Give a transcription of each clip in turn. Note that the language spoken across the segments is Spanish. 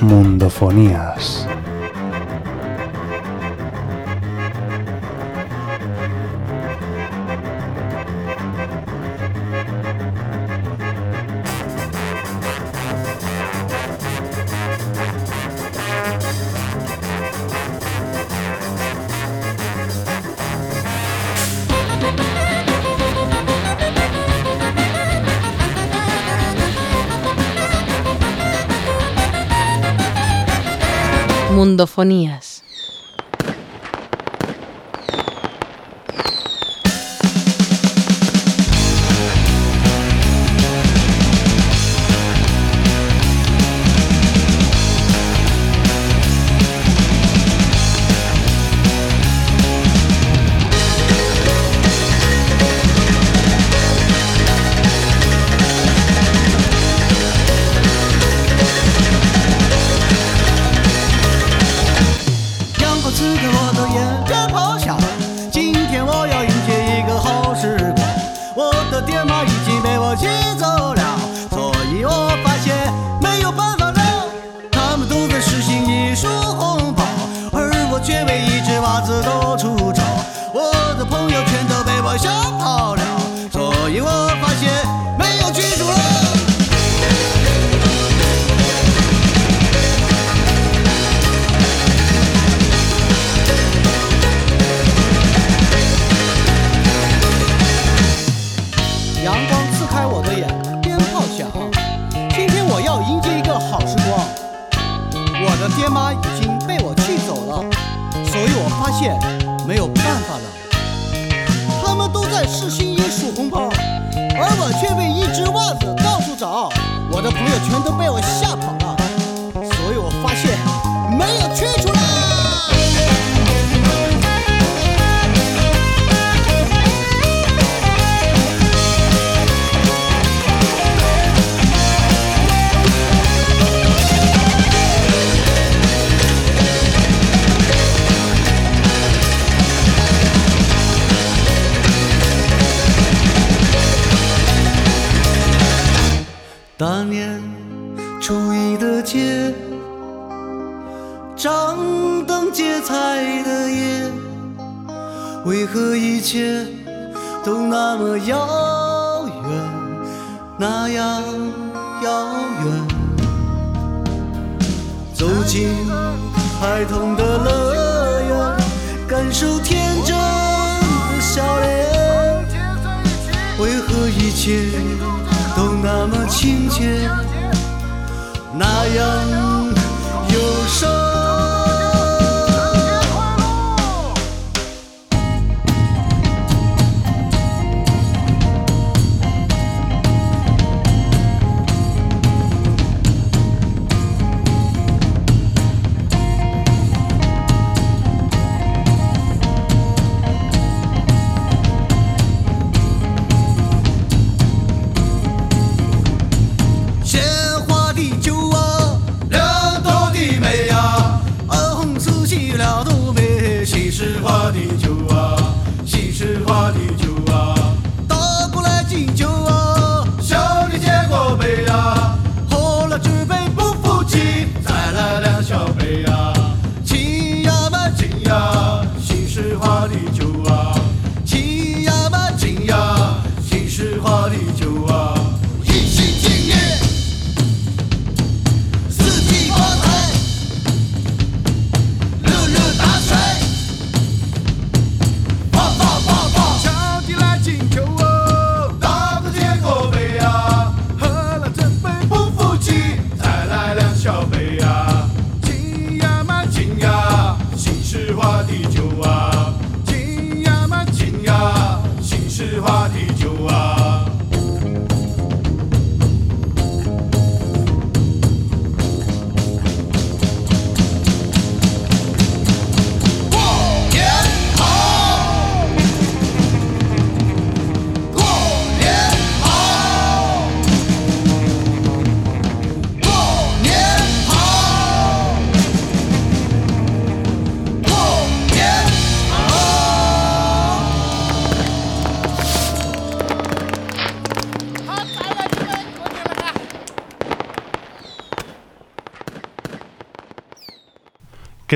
Mundofonías. Mundofonías. 他们都在试新衣数红包而我却被一只袜子到处找我的朋友全都被我吓跑。么遥远，那样遥远。走进孩童的乐园，感受天真的笑脸。为何一切都那么亲切，那样？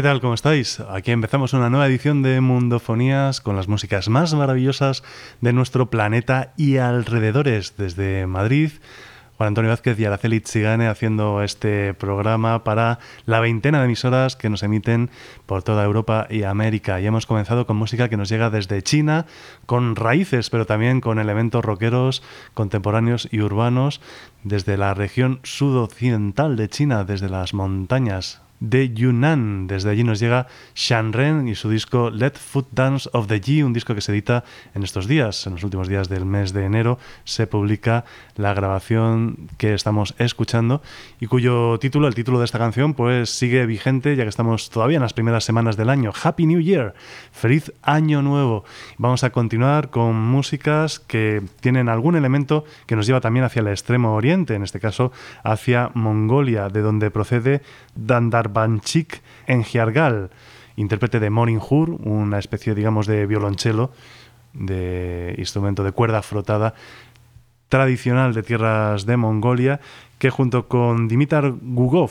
¿Qué tal? ¿Cómo estáis? Aquí empezamos una nueva edición de Mundofonías con las músicas más maravillosas de nuestro planeta y alrededores. Desde Madrid, Juan Antonio Vázquez y Araceli Tzigane haciendo este programa para la veintena de emisoras que nos emiten por toda Europa y América. Y hemos comenzado con música que nos llega desde China, con raíces, pero también con elementos rockeros contemporáneos y urbanos, desde la región sudoccidental de China, desde las montañas de Yunnan. Desde allí nos llega Shan Ren y su disco Let Foot Dance of the Yi, un disco que se edita en estos días, en los últimos días del mes de enero, se publica la grabación que estamos escuchando y cuyo título, el título de esta canción, pues sigue vigente ya que estamos todavía en las primeras semanas del año. Happy New Year, feliz año nuevo. Vamos a continuar con músicas que tienen algún elemento que nos lleva también hacia el extremo oriente, en este caso hacia Mongolia, de donde procede Dandar Banchik en Giargal, intérprete de Morning una especie, digamos, de violonchelo, de instrumento de cuerda frotada tradicional de tierras de Mongolia, que junto con Dimitar Gugov,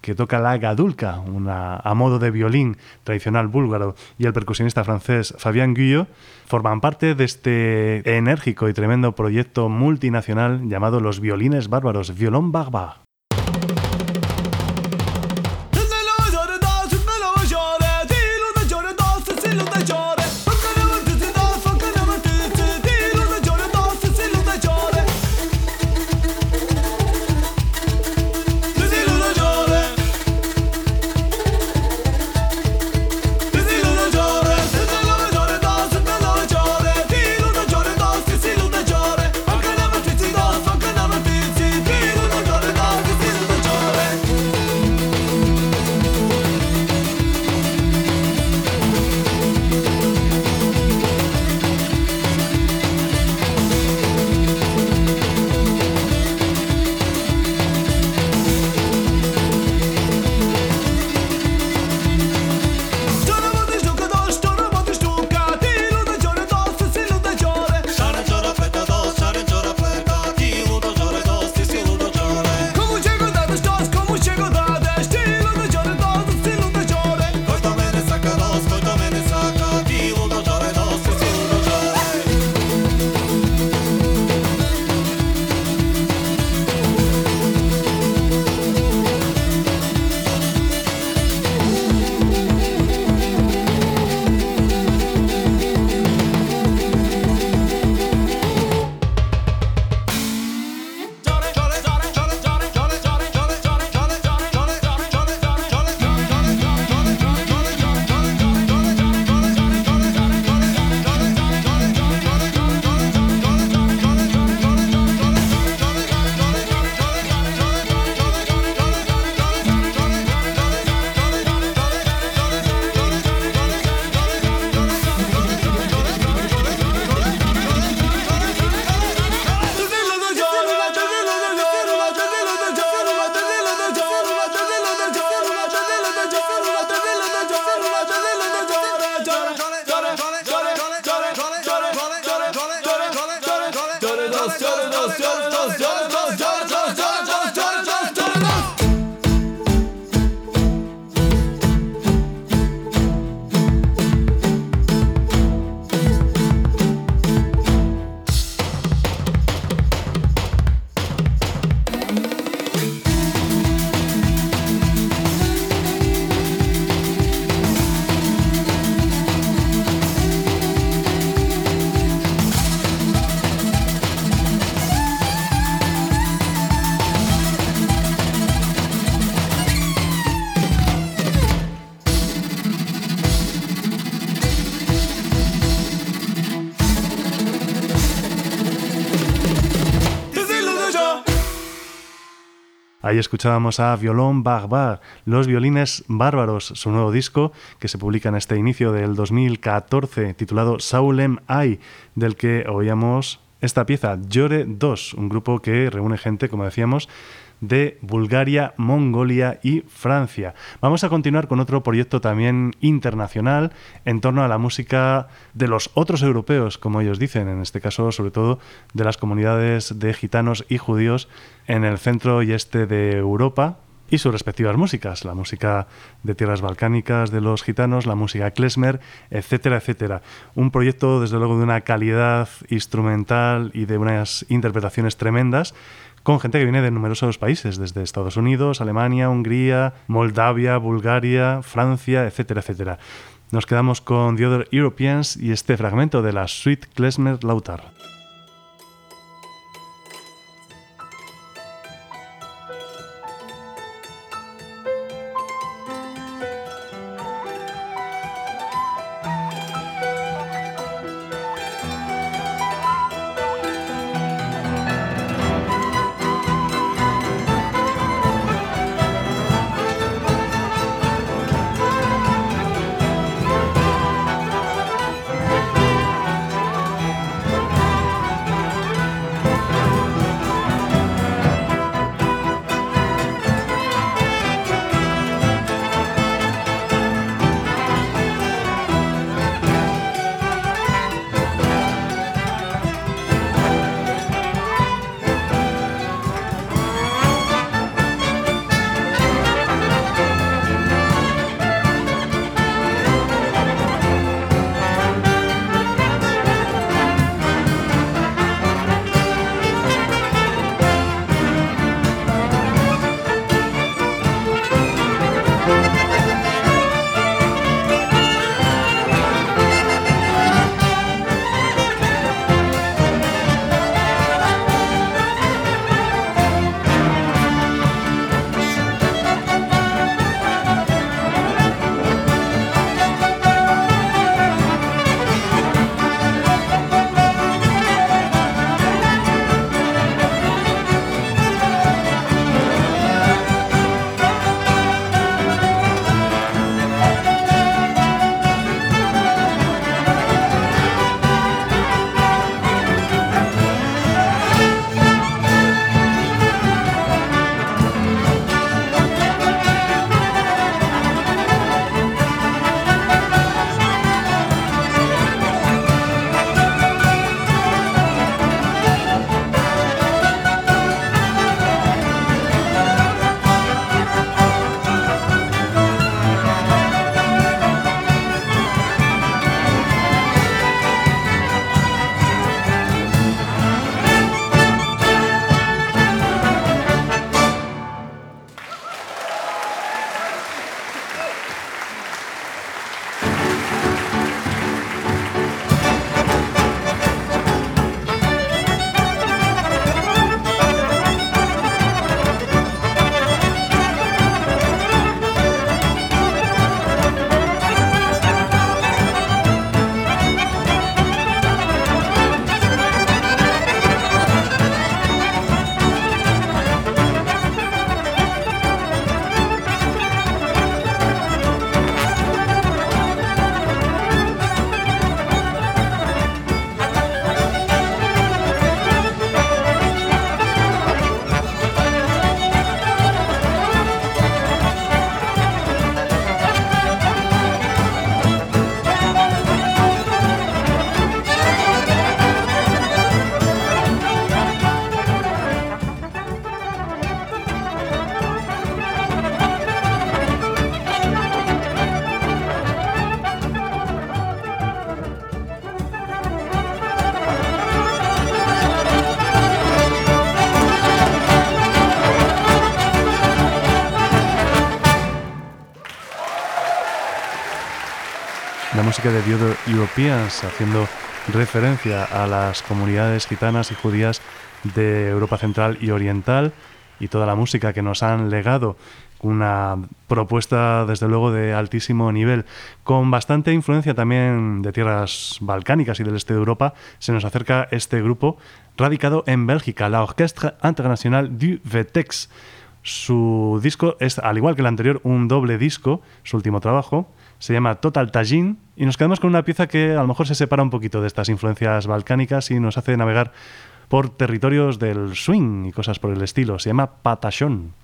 que toca la gadulka, una, a modo de violín tradicional búlgaro, y el percusionista francés Fabien Guyot, forman parte de este enérgico y tremendo proyecto multinacional llamado Los Violines Bárbaros, Violon Barbar. Ahí escuchábamos a Violón Barbar, Los Violines Bárbaros, su nuevo disco que se publica en este inicio del 2014, titulado Saulem Ai, del que oíamos esta pieza, Llore 2, un grupo que reúne gente, como decíamos, de Bulgaria, Mongolia y Francia. Vamos a continuar con otro proyecto también internacional en torno a la música de los otros europeos, como ellos dicen, en este caso sobre todo de las comunidades de gitanos y judíos en el centro y este de Europa, y sus respectivas músicas, la música de tierras balcánicas de los gitanos, la música klezmer, etcétera, etcétera. Un proyecto desde luego de una calidad instrumental y de unas interpretaciones tremendas con gente que viene de numerosos países, desde Estados Unidos, Alemania, Hungría, Moldavia, Bulgaria, Francia, etcétera, etcétera. Nos quedamos con The Other Europeans y este fragmento de la Suite Klezmer Lautar. De The Other Europeans, haciendo referencia a las comunidades gitanas y judías de Europa Central y Oriental y toda la música que nos han legado. Una propuesta, desde luego, de altísimo nivel, con bastante influencia también de tierras balcánicas y del este de Europa. Se nos acerca este grupo radicado en Bélgica, la Orchestre Internacional du Vetex. Su disco es, al igual que el anterior, un doble disco, su último trabajo, se llama Total Tajin y nos quedamos con una pieza que a lo mejor se separa un poquito de estas influencias balcánicas y nos hace navegar por territorios del swing y cosas por el estilo. Se llama Patachón.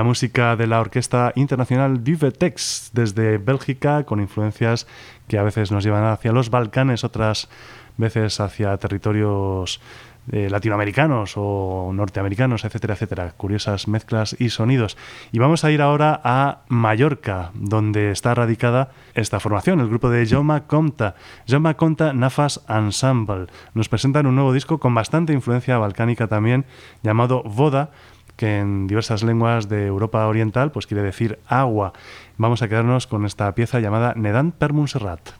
La música de la Orquesta Internacional Tex desde Bélgica, con influencias que a veces nos llevan hacia los Balcanes, otras veces hacia territorios eh, latinoamericanos o norteamericanos, etcétera, etcétera. Curiosas mezclas y sonidos. Y vamos a ir ahora a Mallorca, donde está radicada esta formación, el grupo de Joma Comta. Joma Comta Nafas Ensemble. Nos presentan un nuevo disco con bastante influencia balcánica también, llamado Voda que en diversas lenguas de Europa Oriental pues quiere decir agua. Vamos a quedarnos con esta pieza llamada Nedant per Montserrat.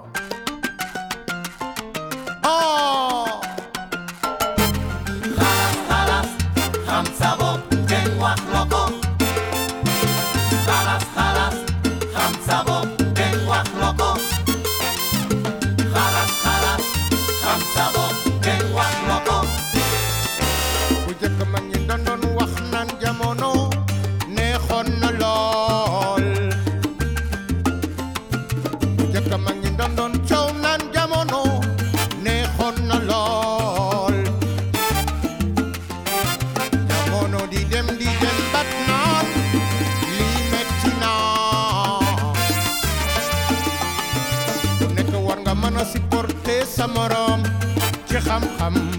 Come, come.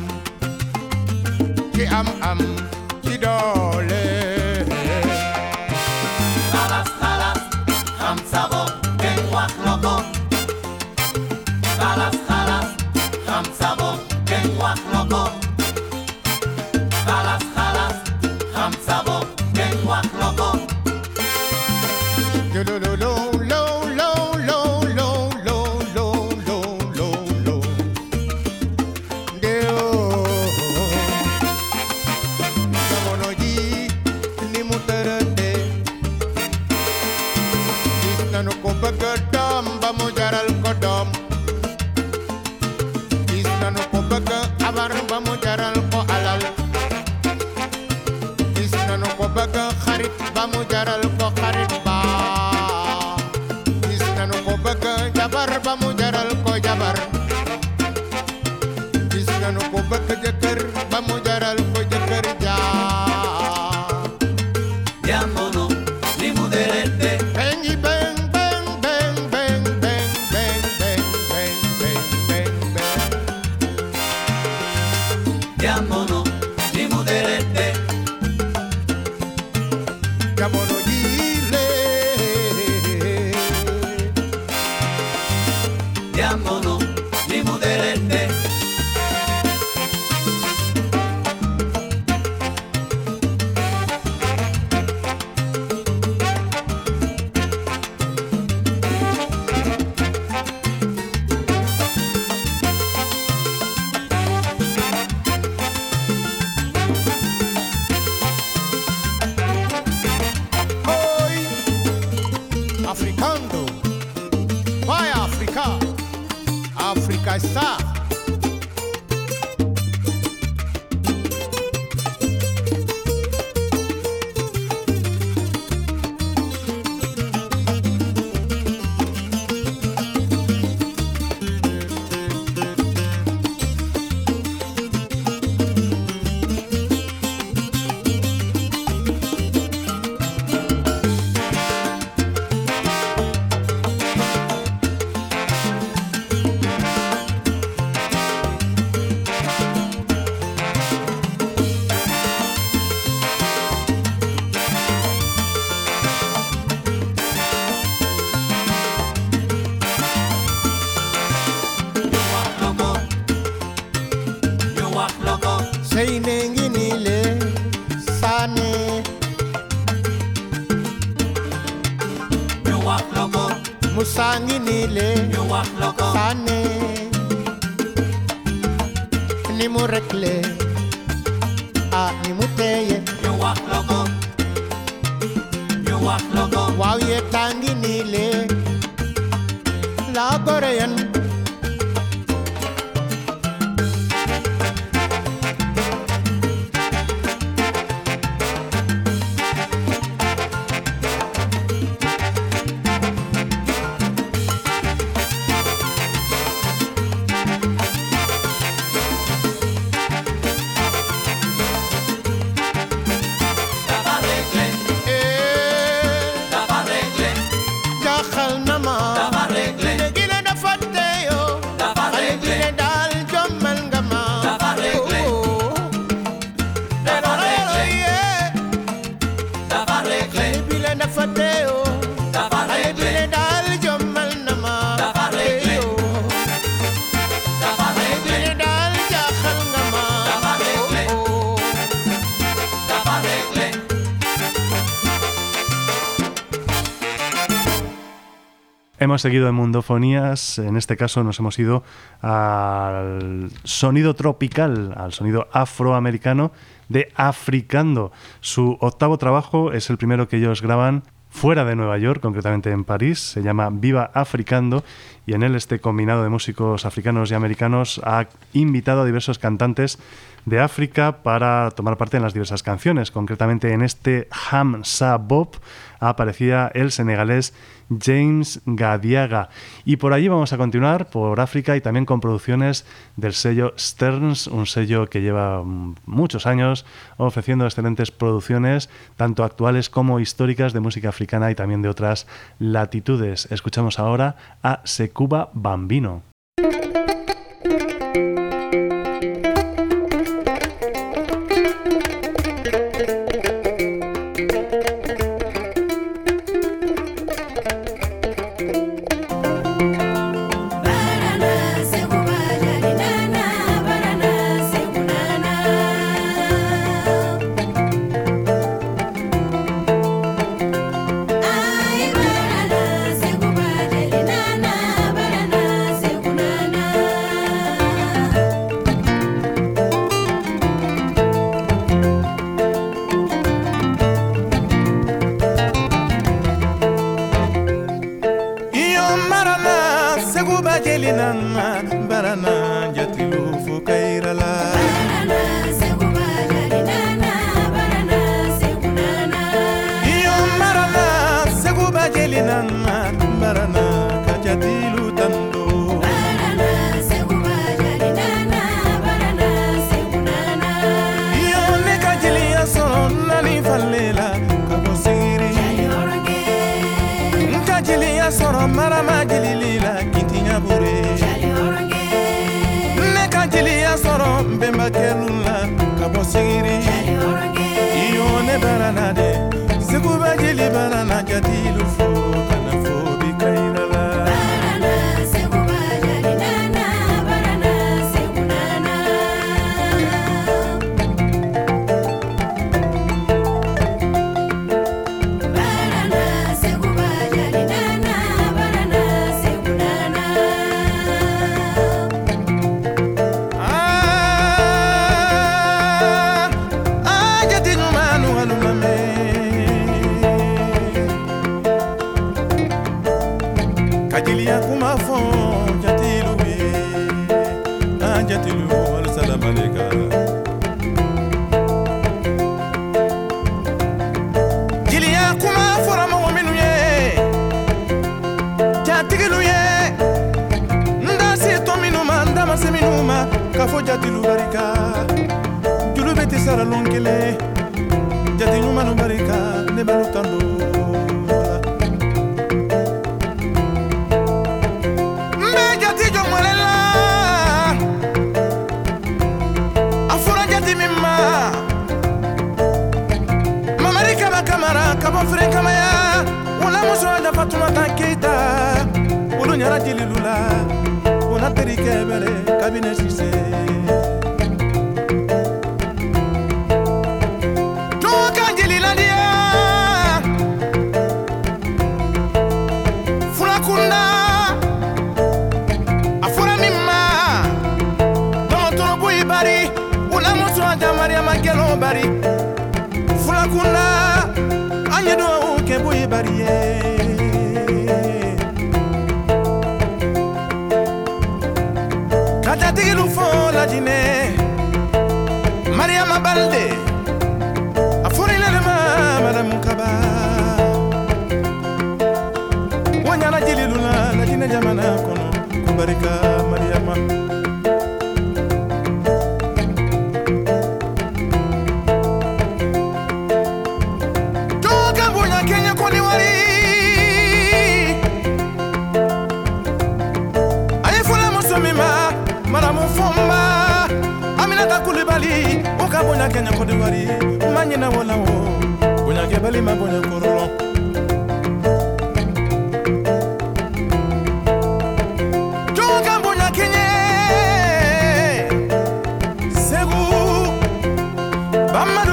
Seguido en Mundofonías, en este caso nos hemos ido al sonido tropical, al sonido afroamericano de Africando. Su octavo trabajo es el primero que ellos graban fuera de Nueva York, concretamente en París, se llama Viva Africando y en él este combinado de músicos africanos y americanos ha invitado a diversos cantantes de África para tomar parte en las diversas canciones. Concretamente en este Hamza Bob aparecía el senegalés James Gadiaga. Y por allí vamos a continuar, por África y también con producciones del sello Stearns, un sello que lleva mm, muchos años ofreciendo excelentes producciones, tanto actuales como históricas de música africana y también de otras latitudes. Escuchamos ahora a Sekuba Bambino.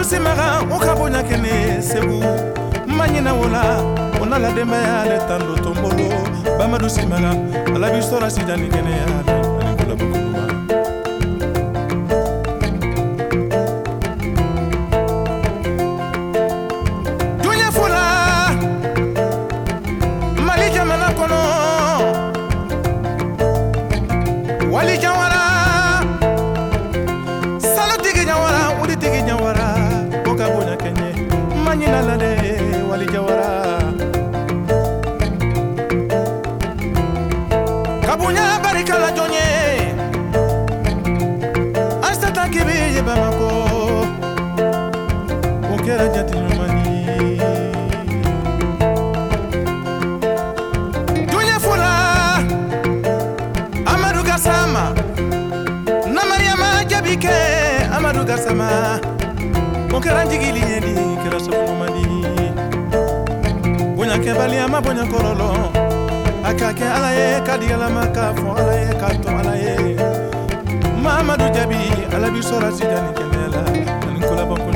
simaka o ka bonya kɛnɛ segu ma ɲina o la o n'a la denbaya ale tan do tonbolo bamadu simaka ala b'i sɔrɔ sida ni kɛnɛya ani kulabugu o kɛra jigili ye di kɛra sabu ɲuman di bonyakɛbaliya ma bonya kɔrɔlɔ a ka kɛ ala ye ka di ala ma k'a fɔ ala ye k'a to ala ye mamadu jabi ala bi sɔrɔ sida ni kɛnɛya la ani kolabɔko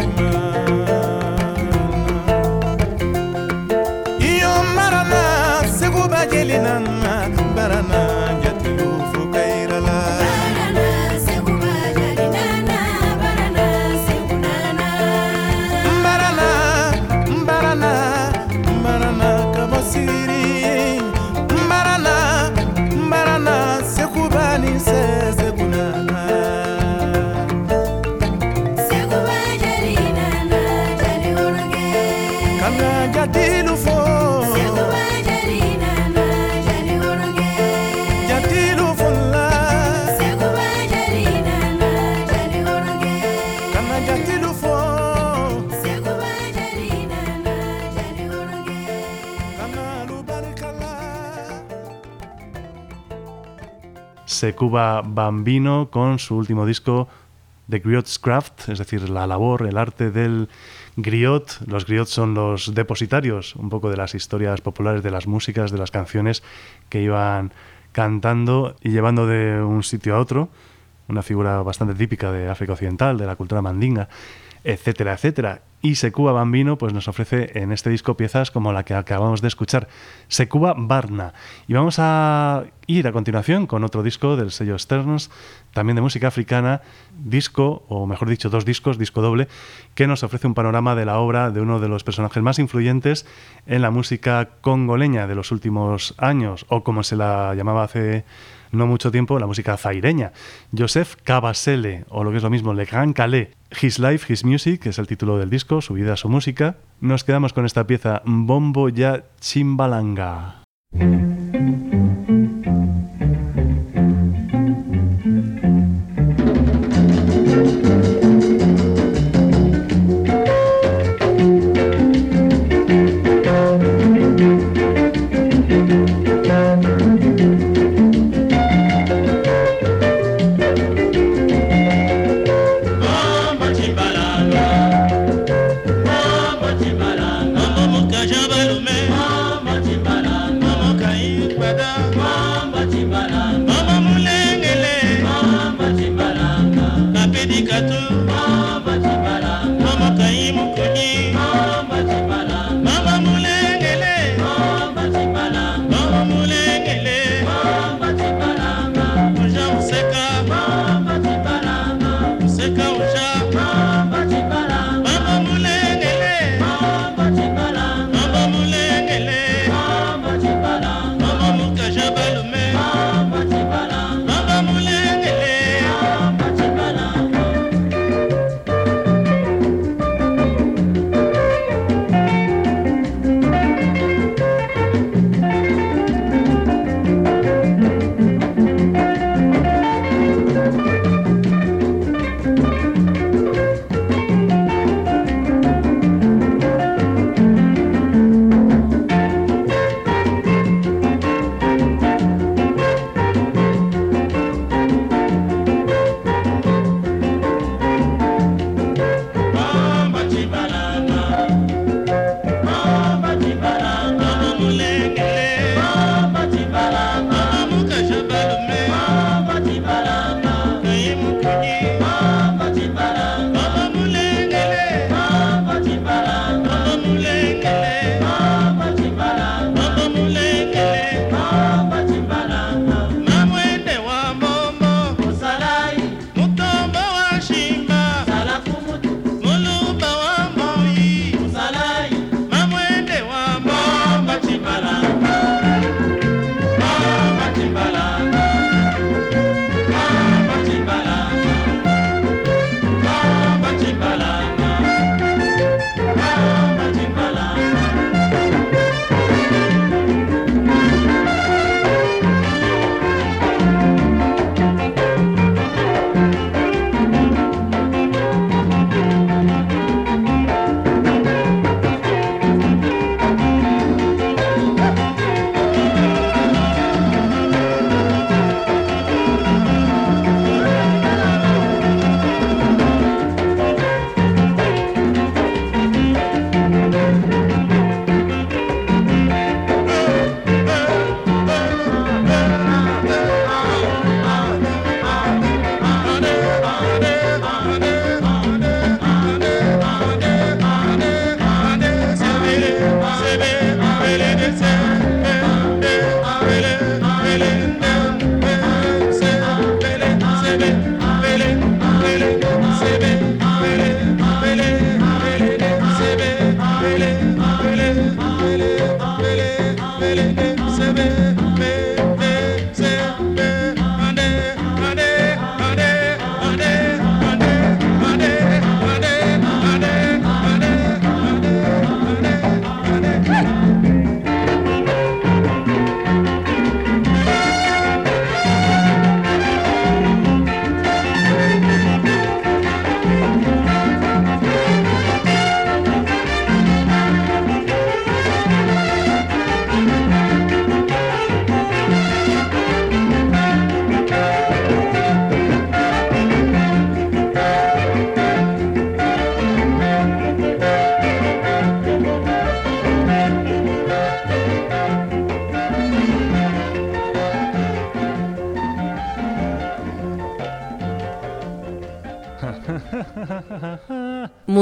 Sekuba Bambino con su último disco The Griot's Craft, es decir, la labor, el arte del griot. Los griots son los depositarios un poco de las historias populares, de las músicas, de las canciones que iban cantando y llevando de un sitio a otro. Una figura bastante típica de África Occidental, de la cultura mandinga, etcétera, etcétera. Y Sekuba Bambino pues nos ofrece en este disco piezas como la que acabamos de escuchar, Sekuba Barna. Y vamos a ir a continuación con otro disco del sello Sterns, también de música africana, disco, o mejor dicho, dos discos, disco doble, que nos ofrece un panorama de la obra de uno de los personajes más influyentes en la música congoleña de los últimos años, o como se la llamaba hace no mucho tiempo, la música zaireña. Joseph Kabasele, o lo que es lo mismo, Le Grand Calais. His Life, His Music, es el título del disco, su vida, su música. Nos quedamos con esta pieza, Bombo Ya Chimbalanga.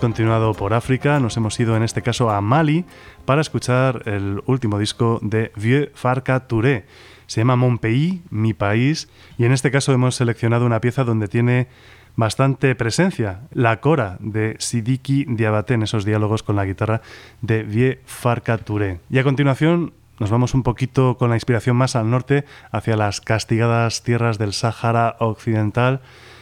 Continuado por África, nos hemos ido en este caso a Mali para escuchar el último disco de Vieux Farka Touré. Se llama Mon Pays, mi país, y en este caso hemos seleccionado una pieza donde tiene bastante presencia, la cora de Sidiki Diabaté en esos diálogos con la guitarra de Vieux Farka Touré. Y a continuación nos vamos un poquito con la inspiración más al norte, hacia las castigadas tierras del Sáhara Occidental,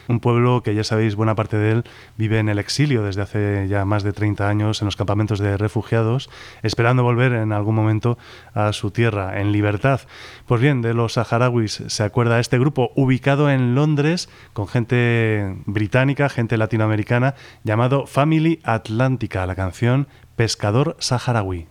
un pueblo que ya sabéis, buena parte de él vive en el exilio desde hace ya más de 30 años en los campamentos de refugiados, esperando volver en algún momento a su tierra en libertad. Pues bien, de los saharauis se acuerda este grupo ubicado en Londres con gente británica, gente latinoamericana, llamado Family Atlántica, la canción Pescador Saharaui.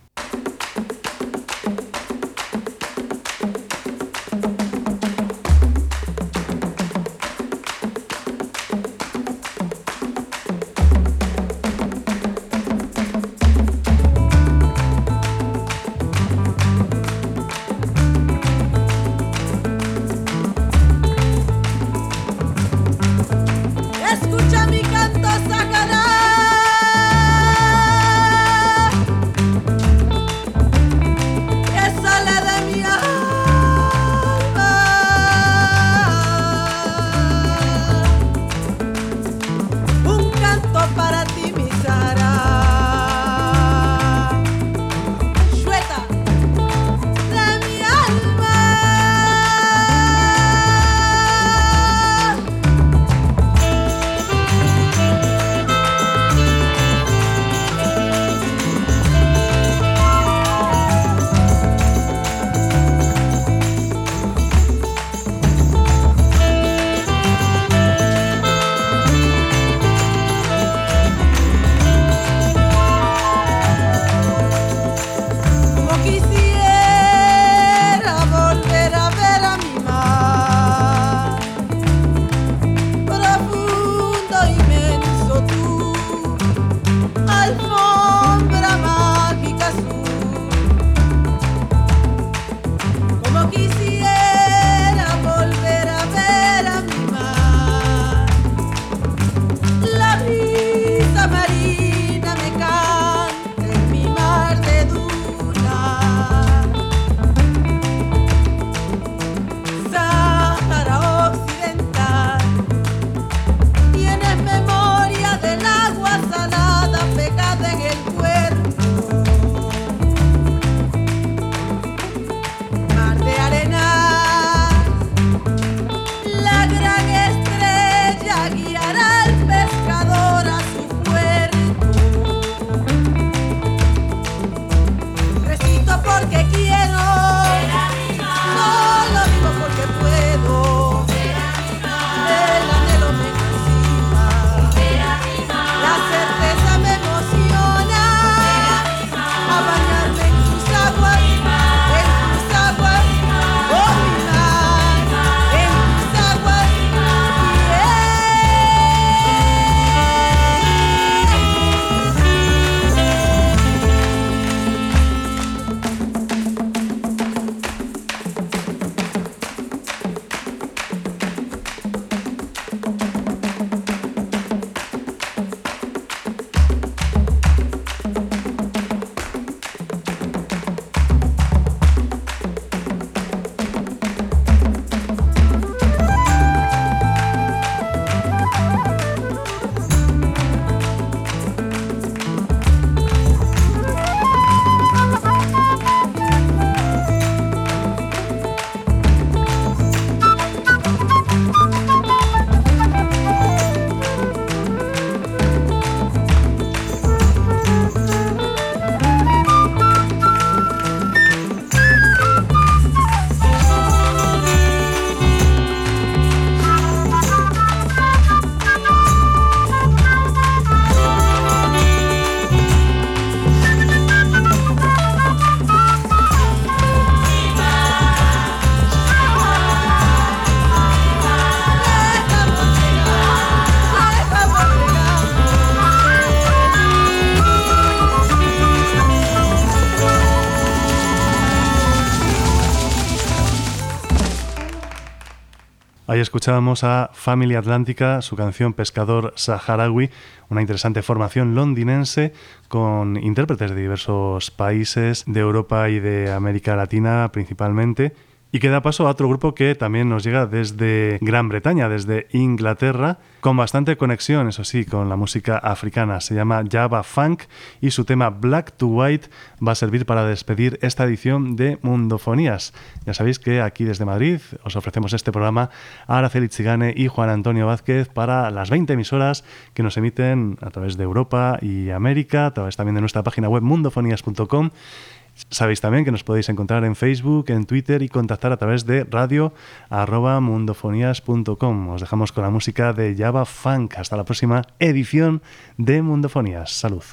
Ahí escuchábamos a Family Atlántica, su canción Pescador Saharaui, una interesante formación londinense con intérpretes de diversos países de Europa y de América Latina principalmente Y queda paso a otro grupo que también nos llega desde Gran Bretaña, desde Inglaterra, con bastante conexión, eso sí, con la música africana. Se llama Java Funk y su tema Black to White va a servir para despedir esta edición de Mundofonías. Ya sabéis que aquí desde Madrid os ofrecemos este programa a Araceli Chigane y Juan Antonio Vázquez para las 20 emisoras que nos emiten a través de Europa y América, a través también de nuestra página web mundofonías.com Sabéis también que nos podéis encontrar en Facebook, en Twitter y contactar a través de radio mundofonías.com. Os dejamos con la música de Java Funk. Hasta la próxima edición de Mundofonías. Salud.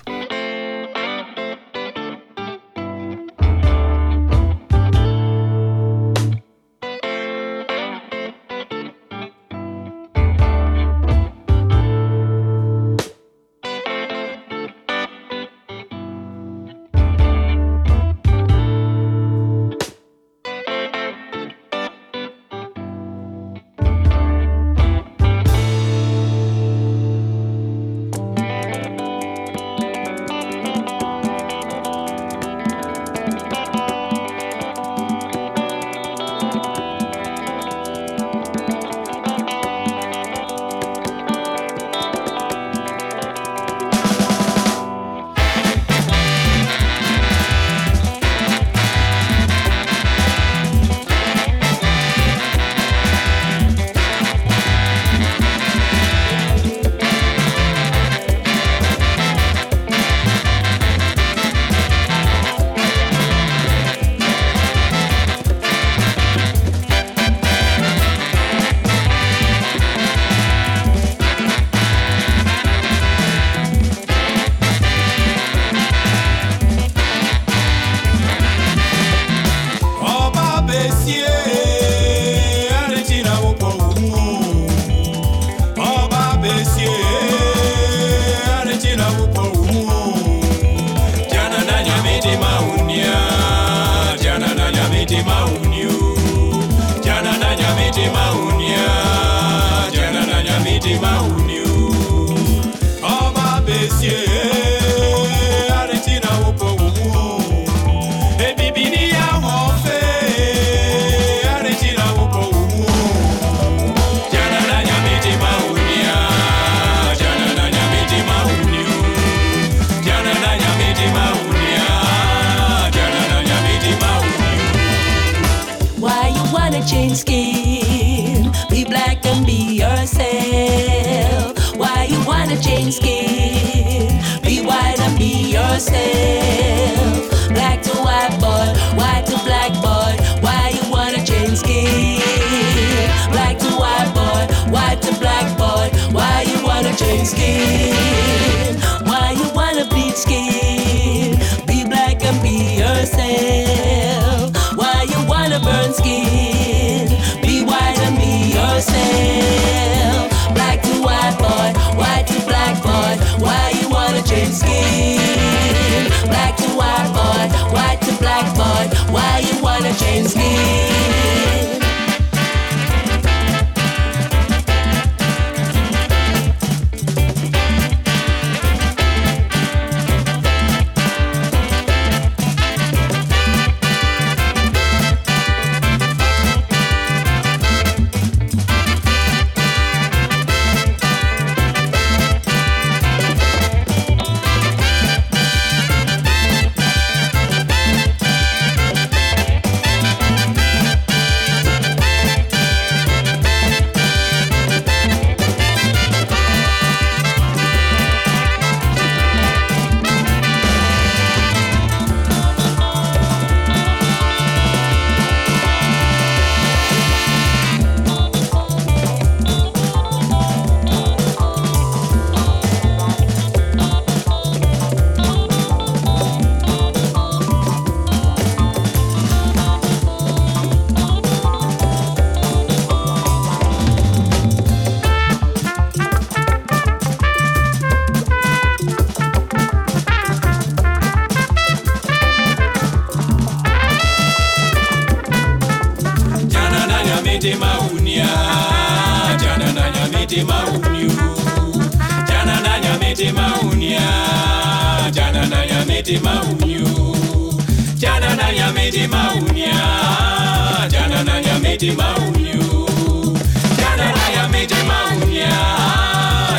yamete maunya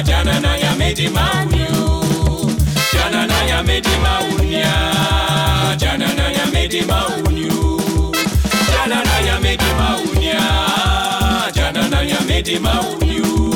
janana yamete maunyu janana yamete maunya janana yamete maunyu janana yamete maunya janana yamete maunyu.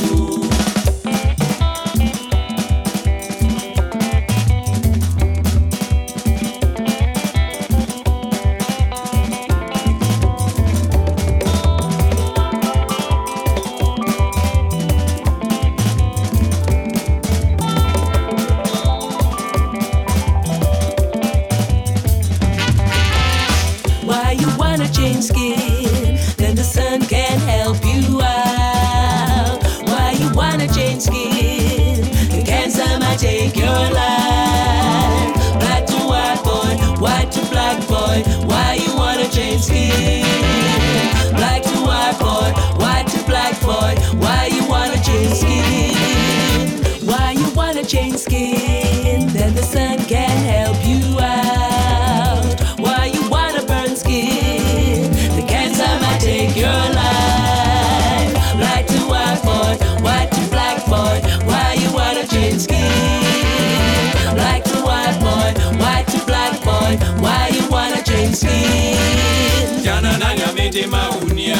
mitima unia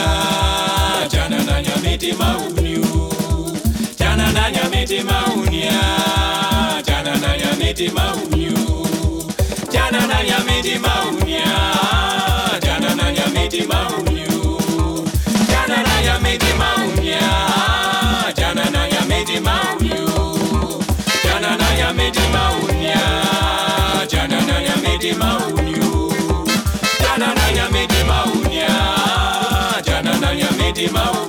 chanananya mitima uniu chanananya mitima unia chanananya mitima uniu chanananya mitima unia chanananya mitima uniu chanananya mitima unia Fatima.